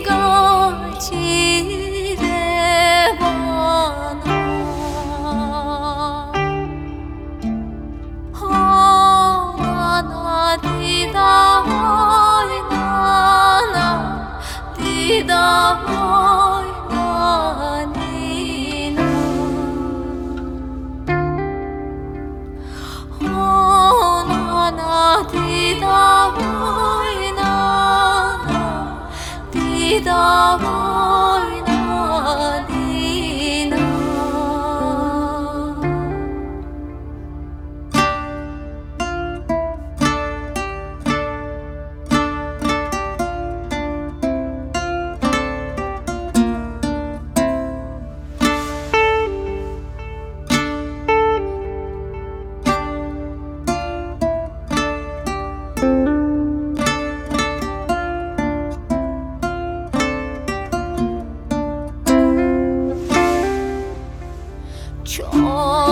一个七里湾呐，哦，那那嘀嗒，那那那，嘀嗒，那那那，哦，那那嘀嗒那那那哦那那嘀 Oh. 穷。